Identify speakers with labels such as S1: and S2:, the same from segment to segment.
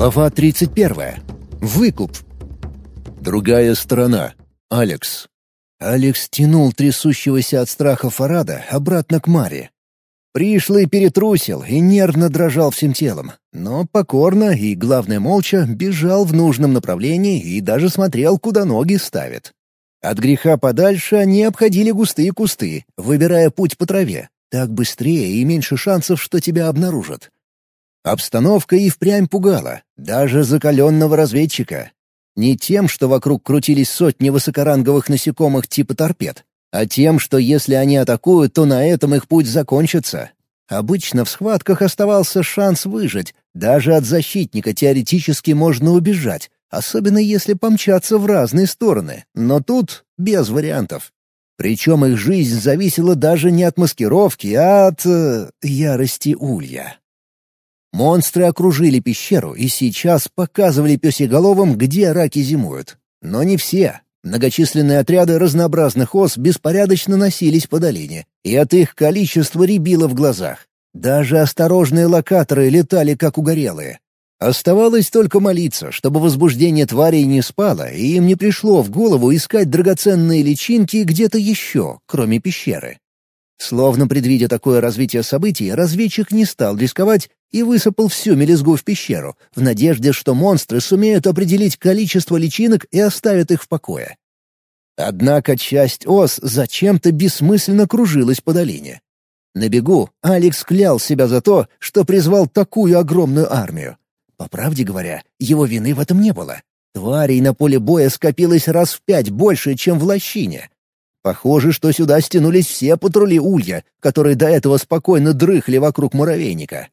S1: Глава 31. Выкуп. Другая сторона. Алекс. Алекс тянул трясущегося от страха Фарада обратно к Маре. Пришлый перетрусил и нервно дрожал всем телом, но покорно и, главное, молча бежал в нужном направлении и даже смотрел, куда ноги ставит. От греха подальше они обходили густые кусты, выбирая путь по траве. Так быстрее и меньше шансов, что тебя обнаружат. Обстановка и впрямь пугала, даже закаленного разведчика. Не тем, что вокруг крутились сотни высокоранговых насекомых типа торпед, а тем, что если они атакуют, то на этом их путь закончится. Обычно в схватках оставался шанс выжить, даже от защитника теоретически можно убежать, особенно если помчаться в разные стороны, но тут без вариантов. Причем их жизнь зависела даже не от маскировки, а от... Э, ярости улья. Монстры окружили пещеру и сейчас показывали пёсеголовым, где раки зимуют. Но не все. Многочисленные отряды разнообразных ос беспорядочно носились по долине, и от их количества рябило в глазах. Даже осторожные локаторы летали как угорелые. Оставалось только молиться, чтобы возбуждение тварей не спало, и им не пришло в голову искать драгоценные личинки где-то еще, кроме пещеры. Словно предвидя такое развитие событий, разведчик не стал рисковать и высыпал всю мелезгу в пещеру, в надежде, что монстры сумеют определить количество личинок и оставят их в покое. Однако часть ос зачем-то бессмысленно кружилась по долине. На бегу Алекс клял себя за то, что призвал такую огромную армию. По правде говоря, его вины в этом не было. Тварей на поле боя скопилось раз в пять больше, чем в лощине. Похоже, что сюда стянулись все патрули Улья, которые до этого спокойно дрыхли вокруг муравейника.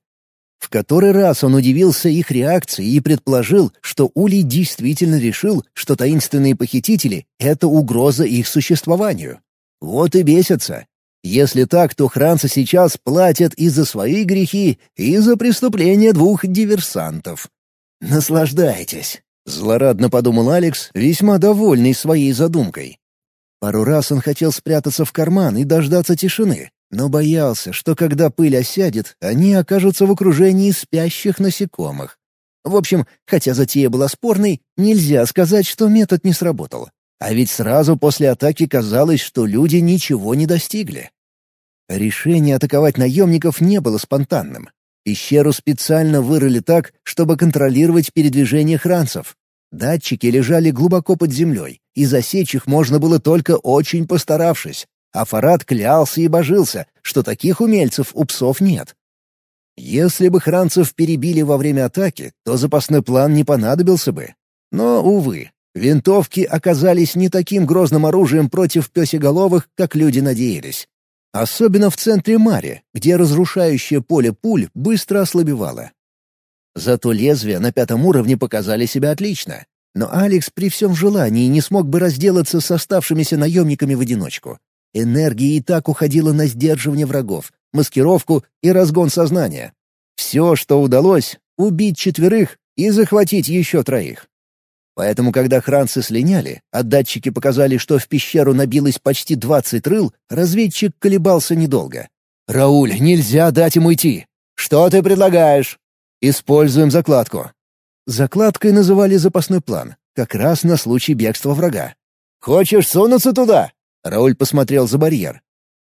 S1: В который раз он удивился их реакции и предположил, что Улей действительно решил, что таинственные похитители — это угроза их существованию. Вот и бесятся. Если так, то хранцы сейчас платят и за свои грехи, и за преступления двух диверсантов. «Наслаждайтесь», — злорадно подумал Алекс, весьма довольный своей задумкой. Пару раз он хотел спрятаться в карман и дождаться тишины, но боялся, что когда пыль осядет, они окажутся в окружении спящих насекомых. В общем, хотя затея была спорной, нельзя сказать, что метод не сработал. А ведь сразу после атаки казалось, что люди ничего не достигли. Решение атаковать наемников не было спонтанным. Пещеру специально вырыли так, чтобы контролировать передвижение хранцев. Датчики лежали глубоко под землей, и засечь их можно было только очень постаравшись. А Фарад клялся и божился, что таких умельцев у псов нет. Если бы хранцев перебили во время атаки, то запасной план не понадобился бы. Но, увы, винтовки оказались не таким грозным оружием против пёсеголовых, как люди надеялись. Особенно в центре Мари, где разрушающее поле пуль быстро ослабевало. Зато лезвия на пятом уровне показали себя отлично. Но Алекс при всем желании не смог бы разделаться с оставшимися наемниками в одиночку. Энергия и так уходила на сдерживание врагов, маскировку и разгон сознания. Все, что удалось — убить четверых и захватить еще троих. Поэтому, когда хранцы слиняли, а датчики показали, что в пещеру набилось почти двадцать рыл, разведчик колебался недолго. «Рауль, нельзя дать ему идти!» «Что ты предлагаешь?» Используем закладку. Закладкой называли запасной план, как раз на случай бегства врага. «Хочешь сунуться туда?» Рауль посмотрел за барьер.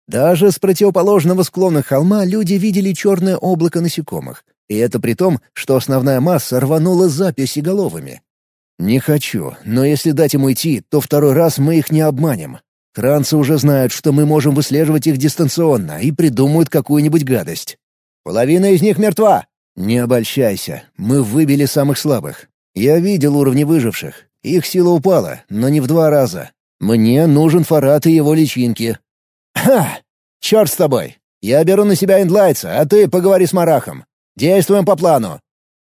S1: Даже с противоположного склона холма люди видели черное облако насекомых. И это при том, что основная масса рванула за песеголовыми. «Не хочу, но если дать им уйти, то второй раз мы их не обманем. Кранцы уже знают, что мы можем выслеживать их дистанционно и придумают какую-нибудь гадость. Половина из них мертва!» «Не обольщайся, мы выбили самых слабых. Я видел уровни выживших. Их сила упала, но не в два раза. Мне нужен Фарат и его личинки». «Ха! Черт с тобой! Я беру на себя Эндлайца, а ты поговори с Марахом. Действуем по плану».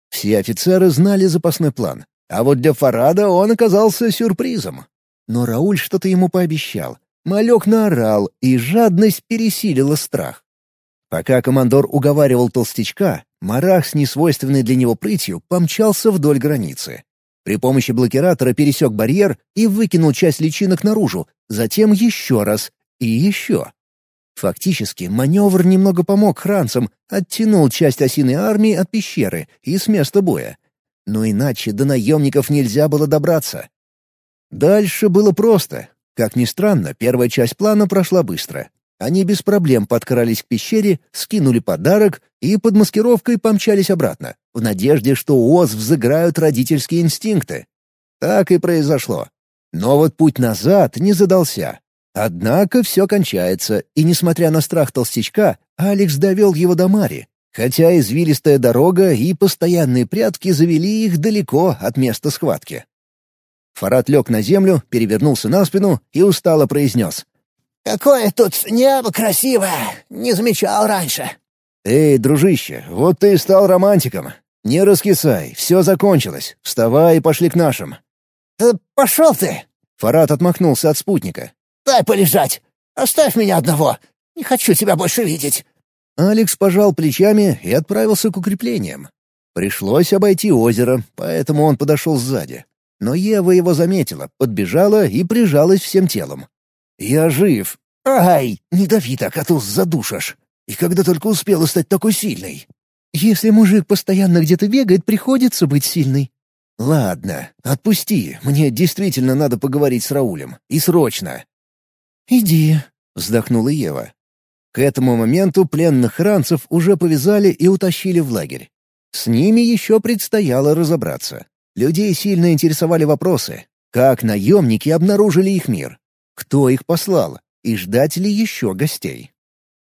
S1: Все офицеры знали запасной план, а вот для Фарада он оказался сюрпризом. Но Рауль что-то ему пообещал. Малек наорал, и жадность пересилила страх. Пока командор уговаривал толстячка, Марах с несвойственной для него прытью помчался вдоль границы. При помощи блокиратора пересек барьер и выкинул часть личинок наружу, затем еще раз и еще. Фактически, маневр немного помог хранцам, оттянул часть осиной армии от пещеры и с места боя. но иначе до наемников нельзя было добраться. Дальше было просто. Как ни странно, первая часть плана прошла быстро. Они без проблем подкрались к пещере, скинули подарок и под маскировкой помчались обратно, в надежде, что у Оз взыграют родительские инстинкты. Так и произошло. Но вот путь назад не задался. Однако все кончается, и, несмотря на страх толстячка, Алекс довел его до Мари, хотя извилистая дорога и постоянные прятки завели их далеко от места схватки. Фарад лег на землю, перевернулся на спину и устало произнес.
S2: «Какое тут небо красивое! Не замечал раньше!»
S1: «Эй, дружище, вот ты и стал романтиком. Не раскисай, все закончилось. Вставай и пошли к нашим».
S2: «Да пошел ты!»
S1: Фарад отмахнулся от спутника.
S2: «Дай полежать! Оставь меня одного! Не хочу тебя больше видеть!»
S1: Алекс пожал плечами и отправился к укреплениям. Пришлось обойти озеро, поэтому он подошел сзади. Но Ева его заметила, подбежала и прижалась всем телом. «Я жив!» «Ай, не дави так, а то задушишь!» «И когда только успела стать такой сильной?»
S3: «Если мужик постоянно где-то бегает, приходится быть сильной».
S1: «Ладно, отпусти, мне действительно надо поговорить с Раулем. И срочно!»
S3: «Иди», —
S1: вздохнула Ева. К этому моменту пленных ранцев уже повязали и утащили в лагерь. С ними еще предстояло разобраться. Людей сильно интересовали вопросы. Как наемники обнаружили их мир? Кто их послал? И ждать ли еще гостей?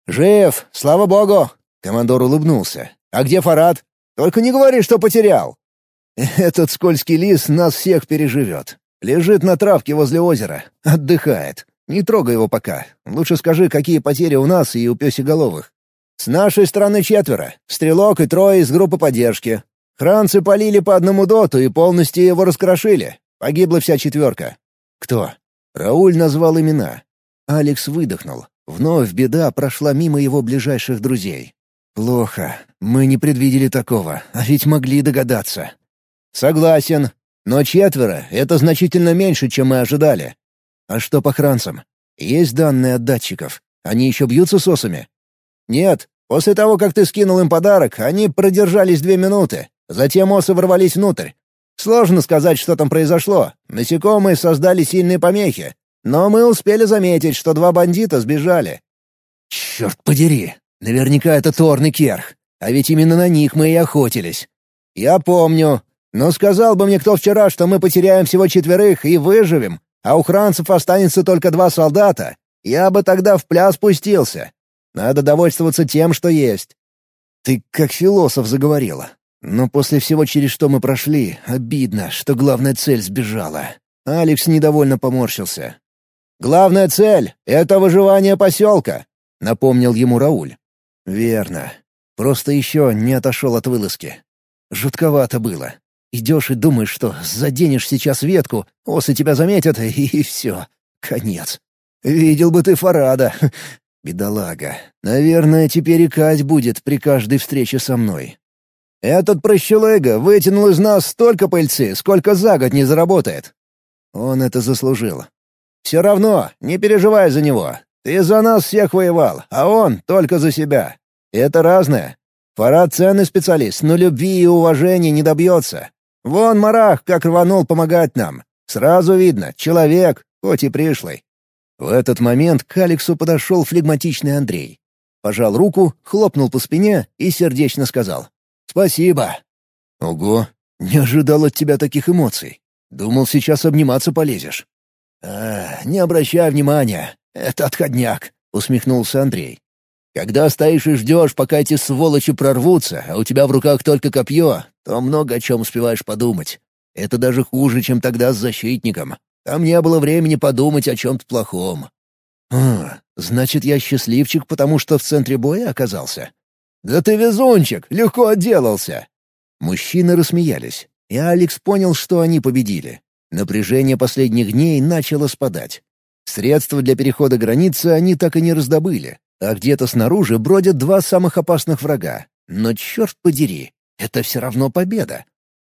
S1: «Жив, слава богу!» — командор улыбнулся. «А где Фарад? Только не говори, что потерял!» «Этот скользкий лис нас всех переживет. Лежит на травке возле озера. Отдыхает. Не трогай его пока. Лучше скажи, какие потери у нас и у пёсеголовых. С нашей стороны четверо. Стрелок и трое из группы поддержки. Хранцы полили по одному доту и полностью его раскрошили. Погибла вся четверка. Кто? Рауль назвал имена. Алекс выдохнул. Вновь беда прошла мимо его ближайших друзей. «Плохо. Мы не предвидели такого, а ведь могли догадаться». «Согласен. Но четверо — это значительно меньше, чем мы ожидали. А что по хранцам? Есть данные от датчиков. Они еще бьются с осами? Нет. После того, как ты скинул им подарок, они продержались две минуты. Затем осы ворвались внутрь. Сложно сказать, что там произошло. Насекомые создали сильные помехи. Но мы успели заметить, что два бандита сбежали. Черт подери. Наверняка это Торн и Керх. А ведь именно на них мы и охотились. Я помню. Но сказал бы мне кто вчера, что мы потеряем всего четверых и выживем, а у хранцев останется только два солдата, я бы тогда в пляс пустился. Надо довольствоваться тем, что есть. Ты как философ заговорила. Но после всего, через что мы прошли, обидно, что главная цель сбежала. Алекс недовольно поморщился. «Главная цель — это выживание поселка», — напомнил ему Рауль. «Верно. Просто еще не отошел от вылазки. Жутковато было. Идешь и думаешь, что заденешь сейчас ветку, осы тебя заметят, и, все. Конец. Видел бы ты Фарада. Бедолага. Наверное, теперь и Кать будет при каждой встрече со мной. Этот прощелыга вытянул из нас столько пыльцы, сколько за год не заработает. Он это заслужил. Все равно, не переживай за него. Ты за нас всех воевал, а он только за себя. Это разное. Фарад ценный специалист, но любви и уважения не добьется. Вон Марах как рванул помогать нам. Сразу видно, человек, хоть и пришлый. В этот момент к Алексу подошел флегматичный Андрей. Пожал руку, хлопнул по спине и сердечно сказал. «Спасибо». «Ого, не ожидал от тебя таких эмоций. Думал, сейчас обниматься полезешь». «А, не обращай внимания, это отходняк», — усмехнулся Андрей. Когда стоишь и ждешь, пока эти сволочи прорвутся, а у тебя в руках только копье, то много о чем успеваешь подумать. Это даже хуже, чем тогда с защитником. Там не было времени подумать о чем-то плохом. А, значит, я счастливчик, потому что в центре боя оказался? Да ты везунчик, легко отделался. Мужчины рассмеялись, и Алекс понял, что они победили. Напряжение последних дней начало спадать. Средства для перехода границы они так и не раздобыли, а где-то снаружи бродят два самых опасных врага. Но черт подери, это все равно победа.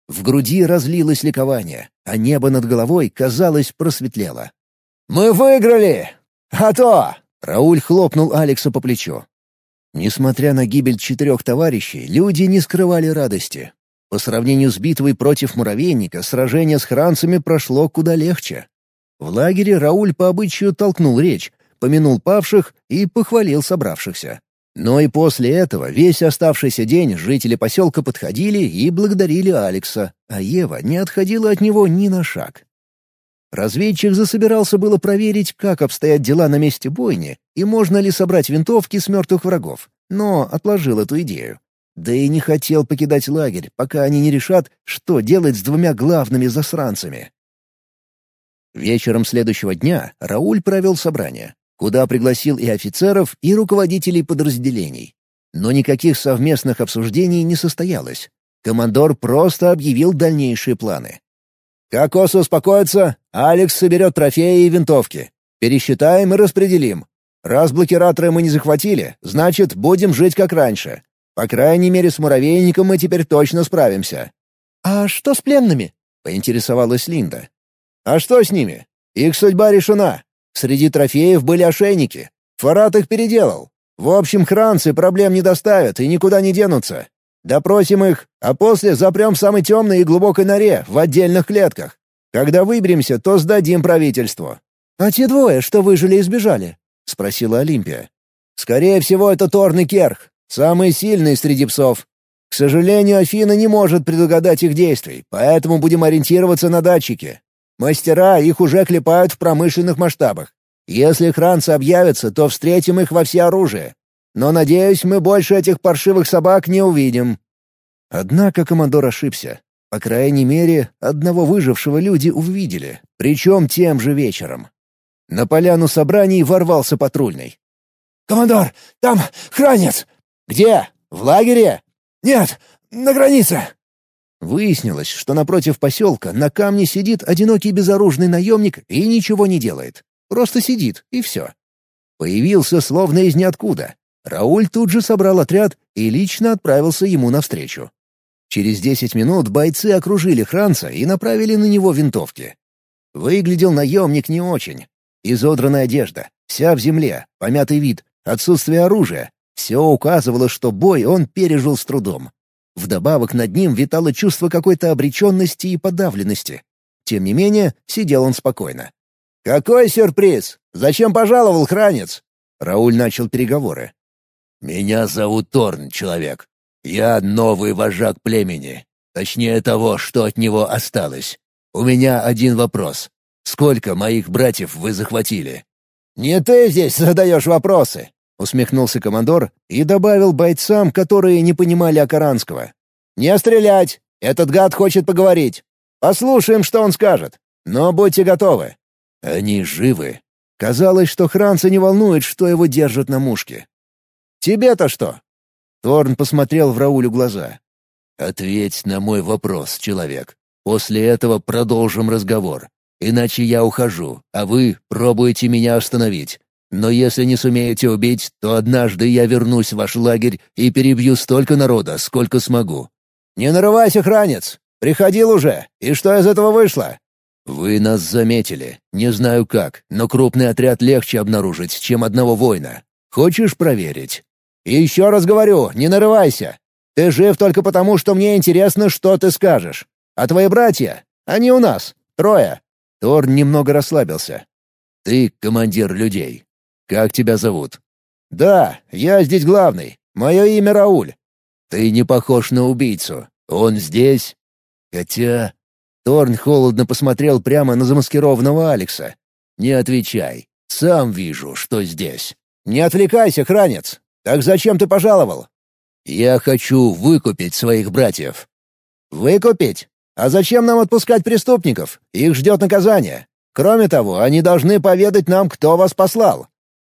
S1: В груди разлилось ликование, а небо над головой, казалось, просветлело. «Мы выиграли! А то!» — Рауль хлопнул Алекса по плечу. Несмотря на гибель четырех товарищей, люди не скрывали радости. По сравнению с битвой против муравейника, сражение с хранцами прошло куда легче. В лагере Рауль по обычаю толкнул речь, помянул павших и похвалил собравшихся. Но и после этого весь оставшийся день жители поселка подходили и благодарили Алекса, а Ева не отходила от него ни на шаг. Разведчик засобирался было проверить, как обстоят дела на месте бойни и можно ли собрать винтовки с мертвых врагов, но отложил эту идею. Да и не хотел покидать лагерь, пока они не решат, что делать с двумя главными засранцами. Вечером следующего дня Рауль провел собрание, куда пригласил и офицеров, и руководителей подразделений. Но никаких совместных обсуждений не состоялось. Командор просто объявил дальнейшие планы. «Как осы успокоятся, Алекс соберет трофеи и винтовки. Пересчитаем и распределим. Раз блокираторы мы не захватили, значит, будем жить как раньше. По крайней мере, с муравейником мы теперь точно справимся».
S3: «А что с пленными?»
S1: — поинтересовалась Линда. «А что с ними? Их судьба решена. Среди трофеев были ошейники. Фарат их переделал. В общем, хранцы проблем не доставят и никуда не денутся. Допросим их, а после запрем в самой темной и глубокой норе, в отдельных клетках. Когда выберемся, то сдадим правительству».
S3: «А те двое, что выжили и сбежали?» — спросила Олимпия.
S1: «Скорее всего, это Торн и Керх, самые сильные среди псов. К сожалению, Афина не может предугадать их действий, поэтому будем ориентироваться на датчики. Мастера их уже клепают в промышленных масштабах. Если хранцы объявятся, то встретим их во всеоружие. Но, надеюсь, мы больше этих паршивых собак не увидим». Однако командор ошибся. По крайней мере, одного выжившего люди увидели, причем тем же вечером. На поляну собраний ворвался патрульный.
S2: «Командор, там хранец!»
S1: «Где? В лагере?»
S2: «Нет, на границе!»
S1: Выяснилось, что напротив поселка на камне сидит одинокий безоружный наемник и ничего не делает. Просто сидит, и все. Появился словно из ниоткуда. Рауль тут же собрал отряд и лично отправился ему навстречу. Через десять минут бойцы окружили Хранца и направили на него винтовки. Выглядел наемник не очень. Изодранная одежда, вся в земле, помятый вид, отсутствие оружия. Все указывало, что бой он пережил с трудом. Вдобавок над ним витало чувство какой-то обреченности и подавленности. Тем не менее, сидел он спокойно. «Какой сюрприз? Зачем пожаловал, хранец?» Рауль начал переговоры.
S4: «Меня зовут Торн, человек. Я новый вожак племени. Точнее того, что от него осталось. У меня один вопрос. Сколько моих братьев вы захватили?»
S1: «Не ты здесь задаешь вопросы!» — усмехнулся командор и добавил бойцам, которые не понимали Акаранского. «Не стрелять! Этот гад хочет поговорить. Послушаем, что он скажет. Но будьте готовы».
S4: «Они живы?»
S1: Казалось, что Хранца не волнует, что его держат на мушке. «Тебе-то что?» Торн посмотрел в Раулю глаза.
S4: «Ответь на мой вопрос, человек. После этого продолжим разговор. Иначе я ухожу, а вы пробуете меня остановить. Но если не сумеете убить, то однажды я вернусь в ваш лагерь и перебью столько народа, сколько смогу».
S1: «Не нарывайся, хранец! Приходил уже, и что из этого вышло?»
S4: «Вы нас заметили. Не знаю как, но крупный отряд легче обнаружить, чем одного воина. Хочешь проверить?»
S1: И еще раз говорю, не нарывайся. Ты жив только потому, что мне интересно, что ты скажешь. А твои братья? Они у нас. Трое». Тор немного расслабился.
S4: «Ты командир людей. Как тебя зовут?»
S1: «Да, я здесь главный. Мое имя Рауль».
S4: «Ты не похож на убийцу. Он здесь?» «Хотя...»
S1: Торн холодно посмотрел прямо на замаскированного Алекса.
S4: «Не отвечай. Сам вижу, что здесь».
S1: «Не отвлекайся, хранец. Так зачем ты пожаловал?»
S4: «Я хочу выкупить своих братьев».
S1: «Выкупить? А зачем нам отпускать преступников? Их ждет наказание. Кроме того, они должны поведать нам, кто вас послал».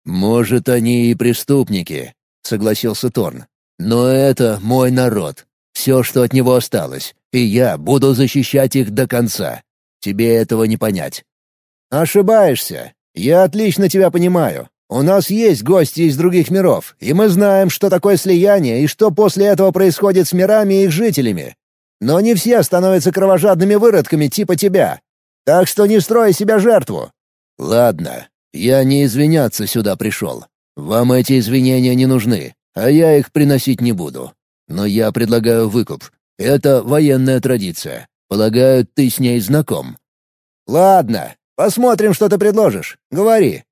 S4: «Может, они и преступники», — согласился Торн. «Но это мой народ. Все, что от него осталось. И я буду защищать их до конца. Тебе этого не понять».
S1: «Ошибаешься. Я отлично тебя понимаю. У нас есть гости из других миров, и мы знаем, что такое слияние и что после этого происходит с мирами и их жителями. Но не все становятся кровожадными выродками типа тебя. Так что не строй себя жертву».
S4: «Ладно, я не извиняться сюда пришел. Вам эти извинения не нужны, а я их приносить не буду. Но я предлагаю выкуп. Это военная традиция. Полагаю, ты с ней знаком».
S1: «Ладно, посмотрим, что ты предложишь. Говори».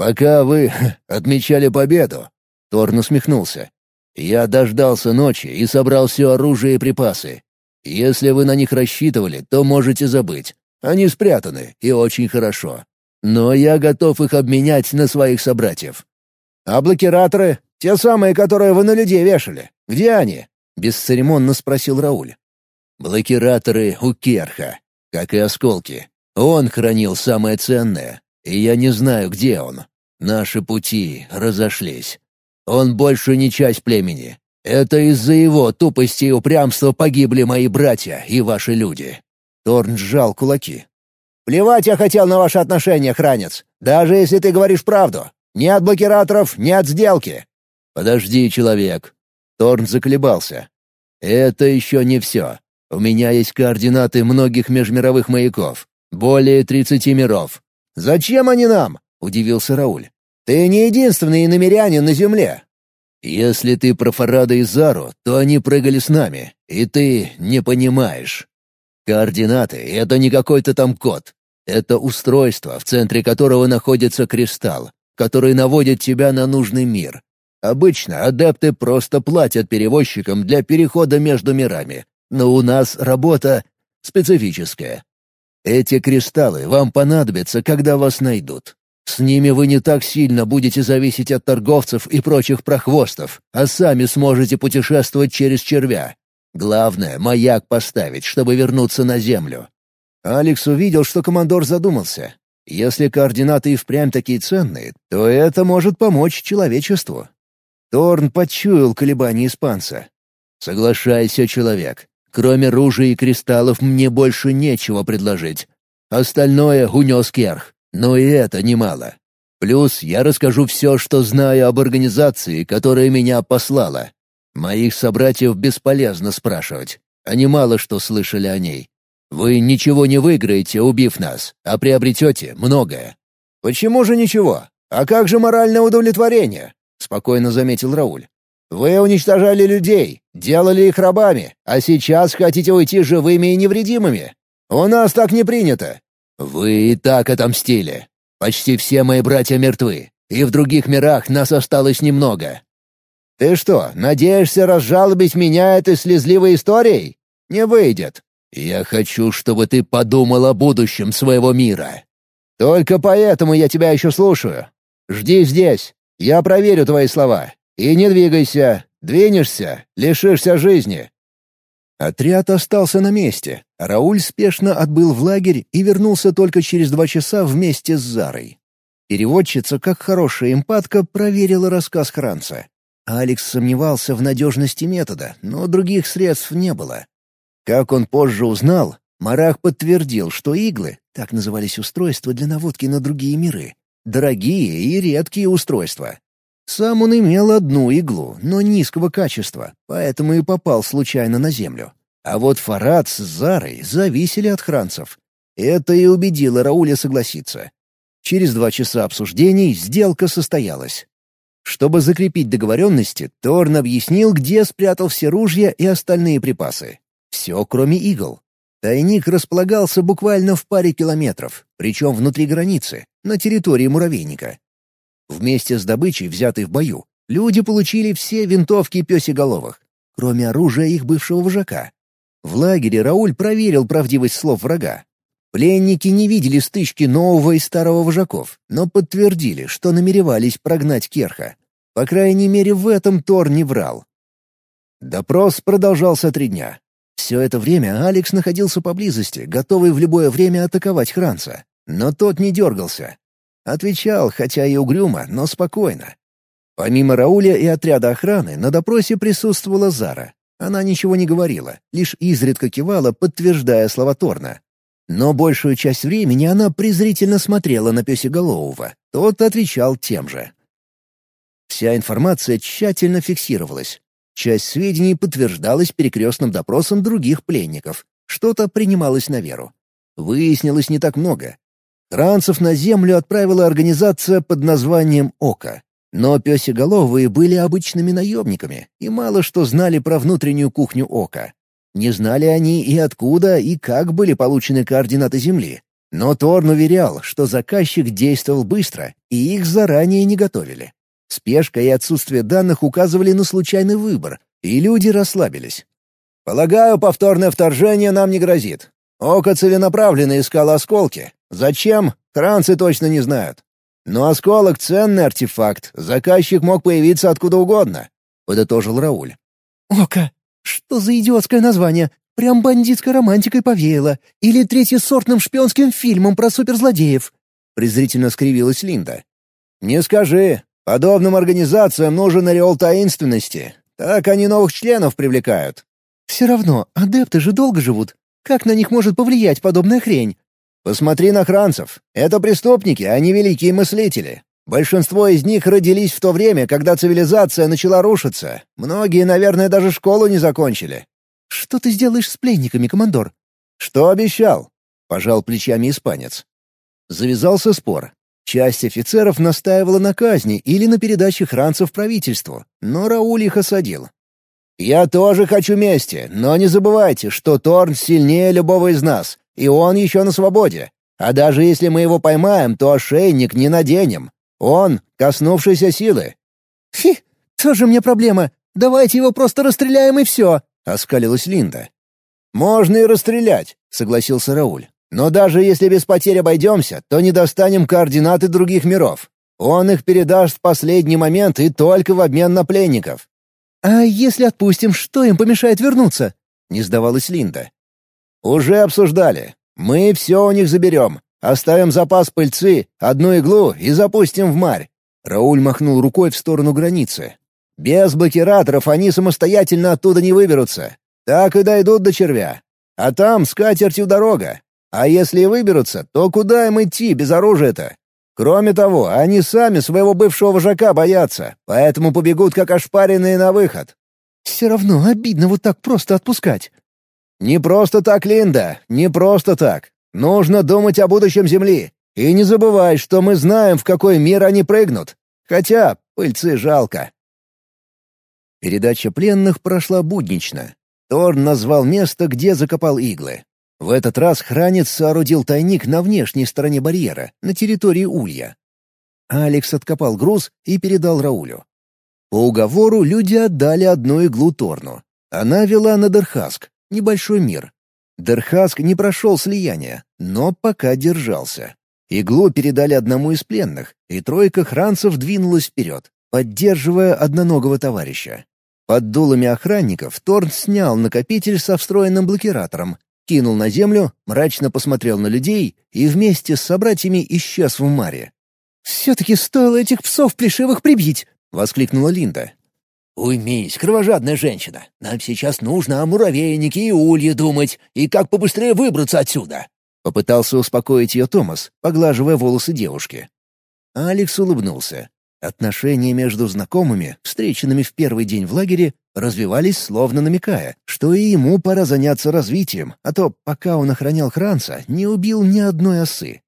S4: «Пока вы отмечали победу», — Торн усмехнулся. «Я дождался ночи и собрал все оружие и припасы. Если вы на них рассчитывали, то можете забыть. Они спрятаны, и очень хорошо. Но я готов их обменять на своих собратьев».
S1: «А блокираторы? Те самые, которые вы на людей вешали. Где они?» — бесцеремонно спросил Рауль.
S4: «Блокираторы у Керха, как и осколки. Он хранил самое ценное, и я не знаю, где он. Наши пути разошлись. Он больше не часть племени. Это из-за его тупости и упрямства погибли мои братья и ваши люди».
S1: Торн сжал кулаки. «Плевать я хотел на ваши отношения, хранец, даже если ты говоришь правду. Ни от блокираторов, ни от сделки».
S4: «Подожди, человек». Торн заколебался. «Это еще не все. У меня есть координаты многих межмировых маяков. Более тридцати миров.
S1: «Зачем они нам?» — удивился Рауль. «Ты не единственный иномерянин на Земле».
S4: «Если ты про Фарада и Зару, то они прыгали с нами, и ты не понимаешь. Координаты — это не какой-то там код. Это устройство, в центре которого находится кристалл, который наводит тебя на нужный мир. Обычно адепты просто платят перевозчикам для перехода между мирами, но у нас работа специфическая. Эти кристаллы вам понадобятся, когда вас найдут. С ними вы не так сильно будете зависеть от торговцев и прочих прохвостов, а сами сможете путешествовать через червя. Главное — маяк поставить, чтобы вернуться на Землю».
S1: Алекс увидел, что командор задумался. Если координаты и впрямь такие ценные, то это может помочь человечеству. Торн почуял колебания испанца.
S4: «Соглашайся, человек. Кроме ружей и кристаллов мне больше нечего предложить. Остальное унес Керх, но и это немало. Плюс я расскажу все, что знаю об организации, которая меня послала. Моих собратьев бесполезно спрашивать. Они мало что слышали о ней. Вы ничего не выиграете, убив нас, а приобретете многое».
S1: «Почему же ничего? А как же моральное удовлетворение?» — спокойно заметил Рауль. Вы уничтожали людей, делали их рабами, а сейчас хотите уйти живыми и невредимыми. У нас так не принято».
S4: «Вы и так отомстили. Почти все мои братья мертвы, и в других мирах нас осталось немного».
S1: «Ты что, надеешься разжалобить меня этой слезливой историей? Не выйдет».
S4: «Я хочу, чтобы ты подумал о будущем своего мира».
S1: «Только поэтому я тебя еще слушаю. Жди здесь. Я проверю твои слова. И не двигайся. Двинешься — лишишься жизни». Отряд остался на месте, Рауль спешно отбыл в лагерь и вернулся только через два часа вместе с Зарой. Переводчица, как хорошая эмпатка, проверила рассказ Хранца. Алекс сомневался в надежности метода, но других средств не было. Как он позже узнал, Марах подтвердил, что иглы, так назывались устройства для наводки на другие миры, дорогие и редкие устройства. Сам он имел одну иглу, но низкого качества, поэтому и попал случайно на землю. А вот Фарад с Зарой зависели от хранцев. Это и убедило Рауля согласиться. Через два часа обсуждений сделка состоялась. Чтобы закрепить договоренности, Торн объяснил, где спрятал все ружья и остальные припасы. Все, кроме игл. Тайник располагался буквально в паре километров, причем внутри границы, на территории муравейника. Вместе с добычей, взятой в бою, люди получили все винтовки пёсеголовых, кроме оружия их бывшего вожака. В лагере Рауль проверил правдивость слов врага. Пленники не видели стычки нового и старого вожаков, но подтвердили, что намеревались прогнать Керха. По крайней мере, в этом Тор не врал. Допрос продолжался три дня. Все это время Алекс находился поблизости, готовый в любое время атаковать Хранца. Но тот не дергался. Отвечал, хотя и угрюмо, но спокойно. Помимо Рауля и отряда охраны, на допросе присутствовала Зара. Она ничего не говорила, лишь изредка кивала, подтверждая слова Торна. Но большую часть времени она презрительно смотрела на Песеголового. Тот отвечал тем же. Вся информация тщательно фиксировалась. Часть сведений подтверждалась перекрестным допросом других пленников. Что-то принималось на веру. Выяснилось не так много, Ранцев на землю отправила организация под названием «Ока». Но пёсеголовые были обычными наемниками и мало что знали про внутреннюю кухню Ока. Не знали они и откуда, и как были получены координаты Земли. Но Торн уверял, что заказчик действовал быстро, и их заранее не готовили. Спешка и отсутствие данных указывали на случайный выбор, и люди расслабились. «Полагаю, повторное вторжение нам не грозит. Око целенаправленно искало осколки. Зачем? Кранцы точно не знают. Но осколок — ценный артефакт, заказчик мог появиться откуда угодно», — подытожил Рауль.
S3: «Око! Что за идиотское название? Прям бандитской романтикой повеяло. Или третьесортным шпионским фильмом про суперзлодеев».
S1: Презрительно скривилась Линда. «Не скажи. Подобным организациям нужен ореол таинственности. Так они новых членов привлекают».
S3: «Все равно, адепты же долго живут. Как на них может повлиять подобная хрень?»
S1: «Посмотри на хранцев. Это преступники, а не великие мыслители. Большинство из них родились в то время, когда цивилизация начала рушиться. Многие, наверное, даже школу не закончили.
S3: «Что ты сделаешь с пленниками, командор?»
S1: «Что обещал?» — пожал плечами испанец. Завязался спор. Часть офицеров настаивала на казни или на передаче хранцев правительству, но Рауль их осадил. «Я тоже хочу мести, но не забывайте, что Торн сильнее любого из нас, и он еще на свободе. А даже если мы его поймаем, то ошейник не наденем. Он — коснувшийся силы».
S3: «Фи, тоже мне проблема. Давайте его просто расстреляем и все», —
S1: оскалилась Линда. «Можно и расстрелять», — согласился Рауль. «Но даже если без потерь обойдемся, то не достанем координаты других миров. Он их передаст в последний момент и только в обмен на пленников».
S3: «А если отпустим, что им помешает вернуться?»
S1: — не сдавалась Линда. «Уже обсуждали. Мы все у них заберем. Оставим запас пыльцы, одну иглу и запустим в марь». Рауль махнул рукой в сторону границы. Без блокираторов они самостоятельно оттуда не выберутся. Так и дойдут до червя. А там с катертью дорога. А если и выберутся, то куда им идти без оружия-то? Кроме того, они сами своего бывшего вожака боятся, поэтому побегут как ошпаренные на выход.
S3: Все равно обидно вот так просто отпускать.
S1: Не просто так, Линда, не просто так. Нужно думать о будущем Земли. И не забывай, что мы знаем, в какой мир они прыгнут. Хотя пыльцы жалко. Передача пленных прошла буднично. Торн назвал место, где закопал иглы. В этот раз хранец соорудил тайник на внешней стороне барьера, на территории улья. Алекс откопал груз и передал Раулю. По уговору люди отдали одну иглу Торну. Она вела на Дерхаск, небольшой мир. Дерхаск не прошел слияния, но пока держался. Иглу передали одному из пленных, и тройка хранцев двинулась вперед, поддерживая одноногого товарища. Под дулами охранников Торн снял накопитель со встроенным блокиратором, кинул на землю, мрачно посмотрел на людей и вместе с собратьями исчез в маре.
S3: «Все-таки стоило этих псов плешивых прибить!» — воскликнула Линда.
S2: «Уймись, кровожадная женщина. Нам сейчас нужно о муравейнике и улье думать, и как побыстрее выбраться отсюда!»
S1: Попытался успокоить ее Томас, поглаживая волосы девушки. Алекс улыбнулся. Отношения между знакомыми, встреченными в первый день в лагере, развивались словно намекая, что и ему пора заняться развитием, а то, пока он охранял Хранца, не убил ни одной осы.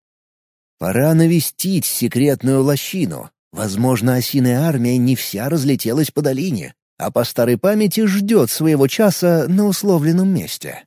S1: Пора навестить секретную лощину. Возможно, осиная армия не вся разлетелась по долине, а по старой памяти ждет своего часа на условленном месте.